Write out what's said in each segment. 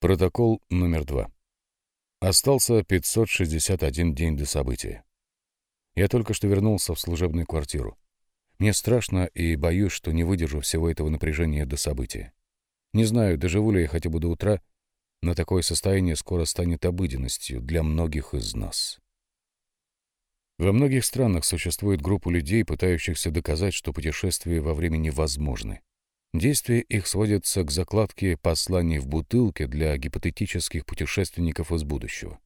Протокол номер два. Остался 561 день до события. Я только что вернулся в служебную квартиру. Мне страшно и боюсь, что не выдержу всего этого напряжения до события. Не знаю, доживу ли я хотя бы до утра, но такое состояние скоро станет обыденностью для многих из нас. Во многих странах существует группа людей, пытающихся доказать, что путешествия во времени возможны. Действие их сводится к закладке посланий в бутылке для гипотетических путешественников из будущего.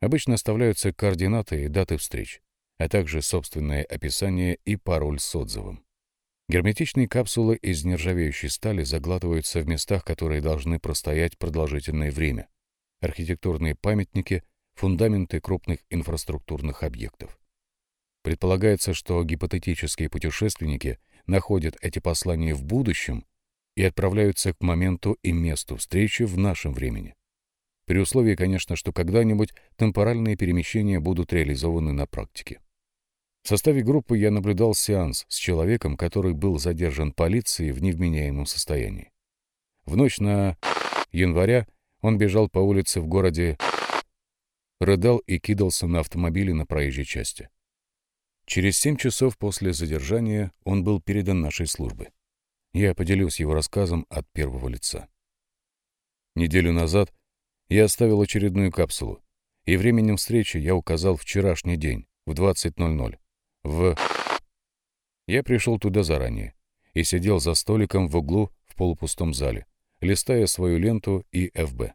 Обычно оставляются координаты и даты встреч, а также собственное описание и пароль с отзывом. Герметичные капсулы из нержавеющей стали заглатываются в местах, которые должны простоять продолжительное время. Архитектурные памятники, фундаменты крупных инфраструктурных объектов. Предполагается, что гипотетические путешественники — находят эти послания в будущем и отправляются к моменту и месту встречи в нашем времени. При условии, конечно, что когда-нибудь темпоральные перемещения будут реализованы на практике. В составе группы я наблюдал сеанс с человеком, который был задержан полицией в невменяемом состоянии. В ночь на января он бежал по улице в городе, рыдал и кидался на автомобиле на проезжей части. Через семь часов после задержания он был передан нашей службы. Я поделюсь его рассказом от первого лица. Неделю назад я оставил очередную капсулу, и временем встречи я указал вчерашний день в 20.00 в... Я пришел туда заранее и сидел за столиком в углу в полупустом зале, листая свою ленту и ФБ.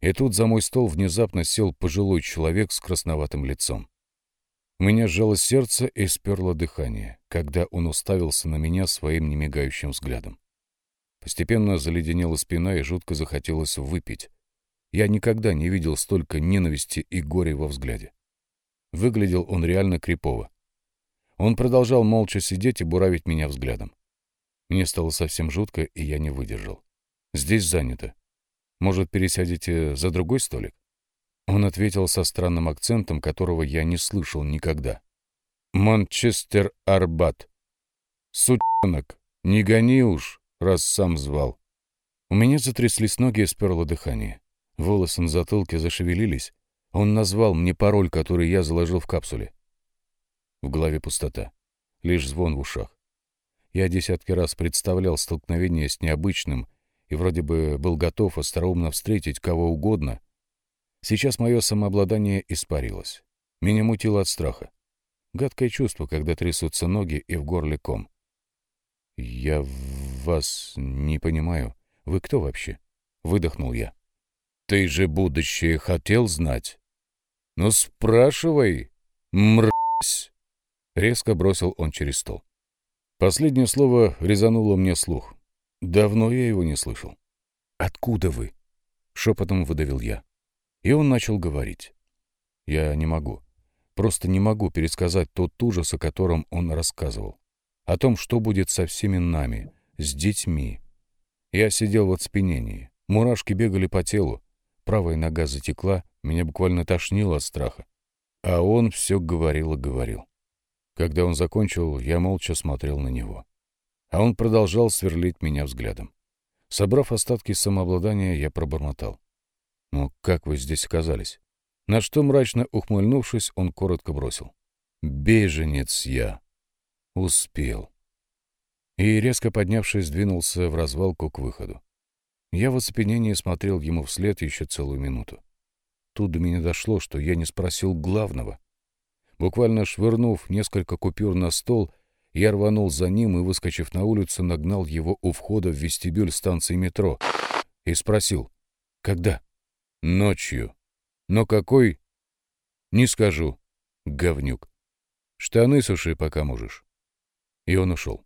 И тут за мой стол внезапно сел пожилой человек с красноватым лицом. У меня сжалось сердце и сперло дыхание, когда он уставился на меня своим немигающим взглядом. Постепенно заледенела спина и жутко захотелось выпить. Я никогда не видел столько ненависти и горя во взгляде. Выглядел он реально крипово. Он продолжал молча сидеть и буравить меня взглядом. Мне стало совсем жутко, и я не выдержал. «Здесь занято. Может, пересядете за другой столик?» Он ответил со странным акцентом, которого я не слышал никогда. «Манчестер Арбат». «Сучонок, не гони уж, раз сам звал». У меня затряслись ноги и сперло дыхание. Волосы на затылке зашевелились. Он назвал мне пароль, который я заложил в капсуле. В голове пустота. Лишь звон в ушах. Я десятки раз представлял столкновение с необычным и вроде бы был готов остроумно встретить кого угодно, Сейчас мое самообладание испарилось. Меня мутило от страха. Гадкое чувство, когда трясутся ноги и в горле ком. «Я вас не понимаю. Вы кто вообще?» — выдохнул я. «Ты же будущее хотел знать?» «Ну спрашивай, мразь!» — резко бросил он через стол. Последнее слово резануло мне слух. Давно я его не слышал. «Откуда вы?» — шепотом выдавил я. И он начал говорить. Я не могу. Просто не могу пересказать тот ужас, о котором он рассказывал. О том, что будет со всеми нами, с детьми. Я сидел в оцепенении. Мурашки бегали по телу. Правая нога затекла, меня буквально тошнило от страха. А он все говорил и говорил. Когда он закончил, я молча смотрел на него. А он продолжал сверлить меня взглядом. Собрав остатки самообладания, я пробормотал. «Но как вы здесь оказались?» На что, мрачно ухмыльнувшись, он коротко бросил. «Беженец я!» «Успел!» И, резко поднявшись, двинулся в развалку к выходу. Я в оцепенении смотрел ему вслед еще целую минуту. Тут до меня дошло, что я не спросил главного. Буквально швырнув несколько купюр на стол, я рванул за ним и, выскочив на улицу, нагнал его у входа в вестибюль станции метро и спросил «Когда?» Ночью. Но какой? Не скажу. Говнюк. Штаны суши, пока можешь. И он ушел.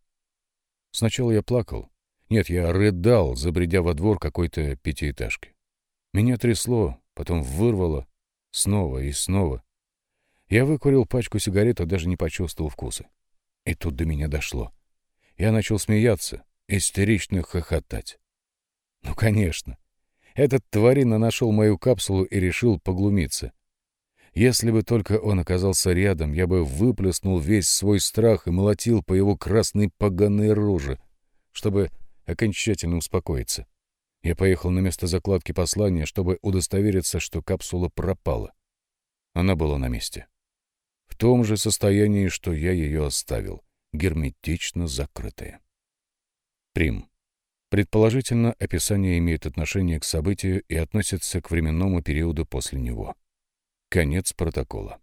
Сначала я плакал. Нет, я рыдал, забредя во двор какой-то пятиэтажки. Меня трясло, потом вырвало. Снова и снова. Я выкурил пачку сигарет, а даже не почувствовал вкуса. И тут до меня дошло. Я начал смеяться, истерично хохотать. Ну, конечно. Этот тварина нашел мою капсулу и решил поглумиться. Если бы только он оказался рядом, я бы выплеснул весь свой страх и молотил по его красной поганой роже, чтобы окончательно успокоиться. Я поехал на место закладки послания, чтобы удостовериться, что капсула пропала. Она была на месте. В том же состоянии, что я ее оставил, герметично закрытая. Прим. Предположительно, описание имеет отношение к событию и относится к временному периоду после него. Конец протокола.